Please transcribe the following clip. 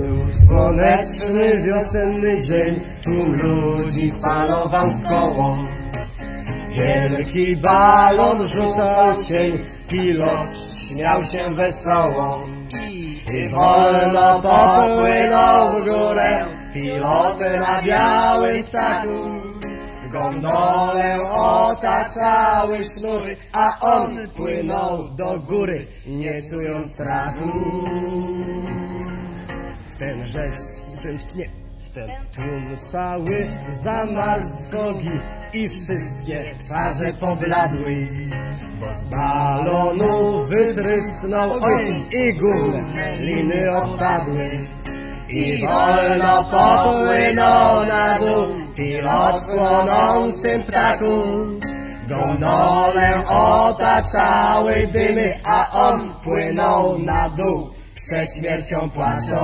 Był słoneczny wiosenny dzień, tłum ludzi falował w koło. Wielki balon rzucał cień, pilot śmiał się wesoło. I wolno popłynął w górę, pilot na białym ptaku. Gondolę otaczały sznury, a on płynął do góry, nie czując strachu. Ten rzecz, w ten, nie, ten tłum cały zamarł z bogi i wszystkie twarze pobladły. Bo z balonu wytrysnął ogień i górne liny odpadły. I wolno popłynął na dół pilot płonącym ptaku. Gondolę otaczały dymy, a on płynął na dół przed śmiercią płacząc.